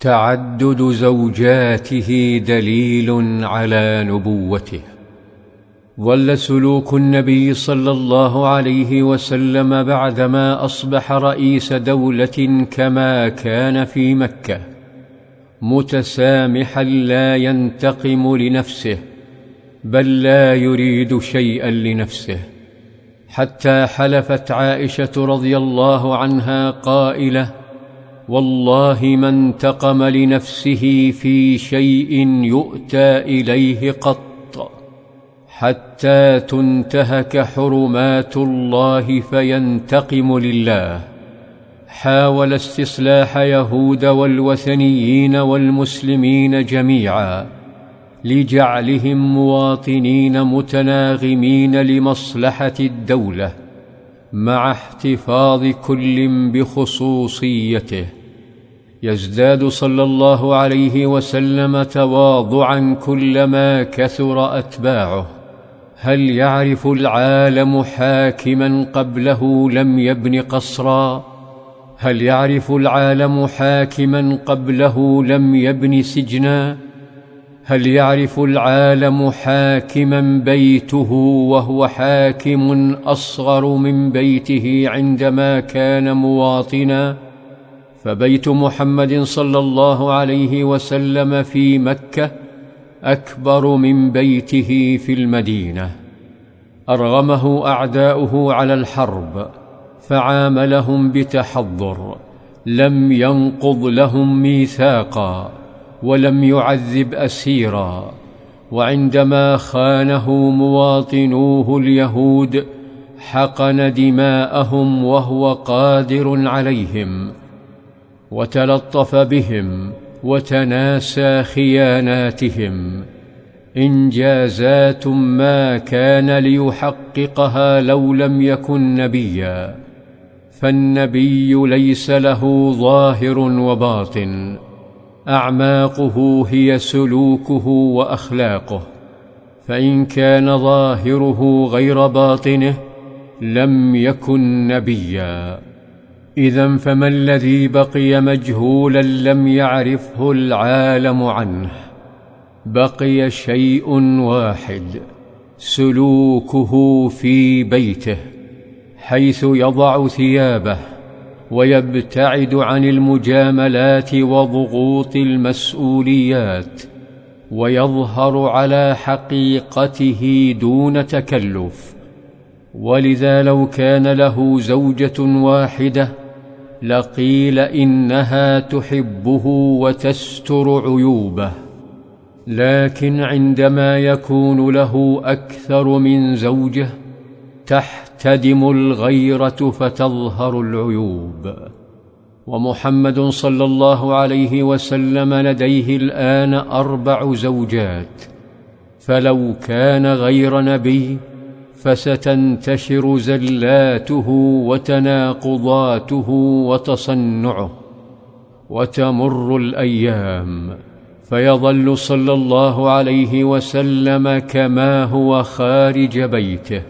تعدد زوجاته دليل على نبوته. ظل سلوك النبي صلى الله عليه وسلم بعدما أصبح رئيس دولة كما كان في مكة متسامحا لا ينتقم لنفسه بل لا يريد شيئا لنفسه. حتى حلفت عائشة رضي الله عنها قائلة والله ما انتقم لنفسه في شيء يؤتى إليه قط. حتى تنتهك حرمات الله فينتقم لله. حاول استصلاح يهود والوثنيين والمسلمين جميعا لجعلهم مواطنين متناغمين لمصلحة الدولة مع احتفاظ كل بخصوصيته. يزداد صلى الله عليه وسلم تواضعا كلما كثر أتباعه. هل يعرف العالم حاكما قبله لم يبن قصرا؟ هل يعرف العالم حاكما قبله لم يبن سجنا؟ هل يعرف العالم حاكما بيته وهو حاكم أصغر من بيته عندما كان مواطنا؟ فبيت محمد صلى الله عليه وسلم في مكة أكبر من بيته في المدينة. أرغمه أعداؤه على الحرب فعاملهم بتحضر لم ينقض لهم ميثاقا ولم يعذب أسيرا. وعندما خانه مواطنوه اليهود حقن دماءهم وهو قادر عليهم. وتلطف بهم وتناسى خياناتهم انجازات ما كان ليحققها لو لم يكن نبيا فالنبي ليس له ظاهر وباطن أعماقه هي سلوكه وأخلاقه فإن كان ظاهره غير باطنه لم يكن نبيا إذا فما الذي بقي مجهولا لم يعرفه العالم عنه؟ بقي شيء واحد سلوكه في بيته حيث يضع ثيابه ويبتعد عن المجاملات وضغوط المسؤوليات ويظهر على حقيقته دون تكلف. ولذا لو كان له زوجة واحدة لقيل إنها تحبه وتستر عيوبه لكن عندما يكون له أكثر من زوجة تحتدم الغيرة فتظهر العيوب. ومحمد صلى الله عليه وسلم لديه الآن أربع زوجات فلو كان غير نبي فستنتشر زلاته وتناقضاته وتصنعه وتمر الأيام فيظل صلى الله عليه وسلم كما هو خارج بيته.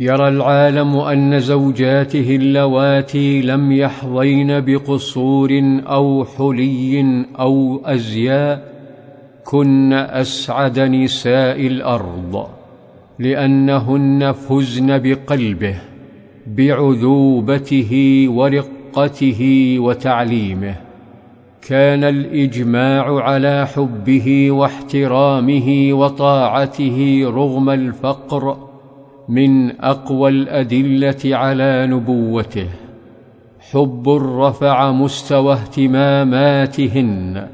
يرى العالم أن زوجاته اللواتي لم يحظين بقصور أو حلي أو أزياء كن أسعد نساء الأرض. لأنهن فزن بقلبه بعذوبته ورقته وتعليمه. كان الإجماع على حبه واحترامه وطاعته رغم الفقر من أقوى الأدلة على نبوته. حب رفع مستوى اهتماماتهن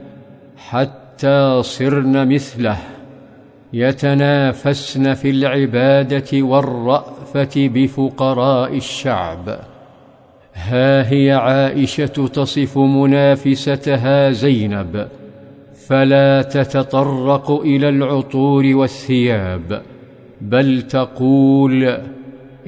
حتى صرن مثله. يتنافسن في العبادة والرأفة بفقراء الشعب. ها هي عائشة تصف منافستها زينب فلا تتطرق إلى العطور والثياب بل تقول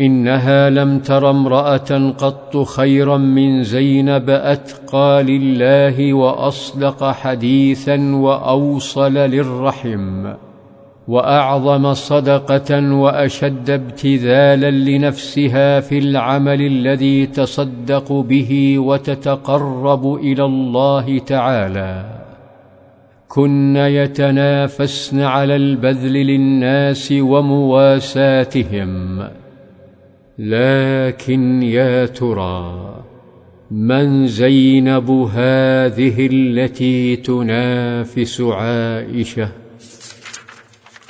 إنها لم تر امرأة قط خيرا من زينب أتقى لله وأصدق حديثا وأوصل للرحم. وأعظم صدقة وأشد ابتذالا لنفسها في العمل الذي تصدق به وتتقرب إلى الله تعالى. كن يتنافسن على البذل للناس ومواساتهم. لكن يا ترى من زينب هذه التي تنافس عائشة؟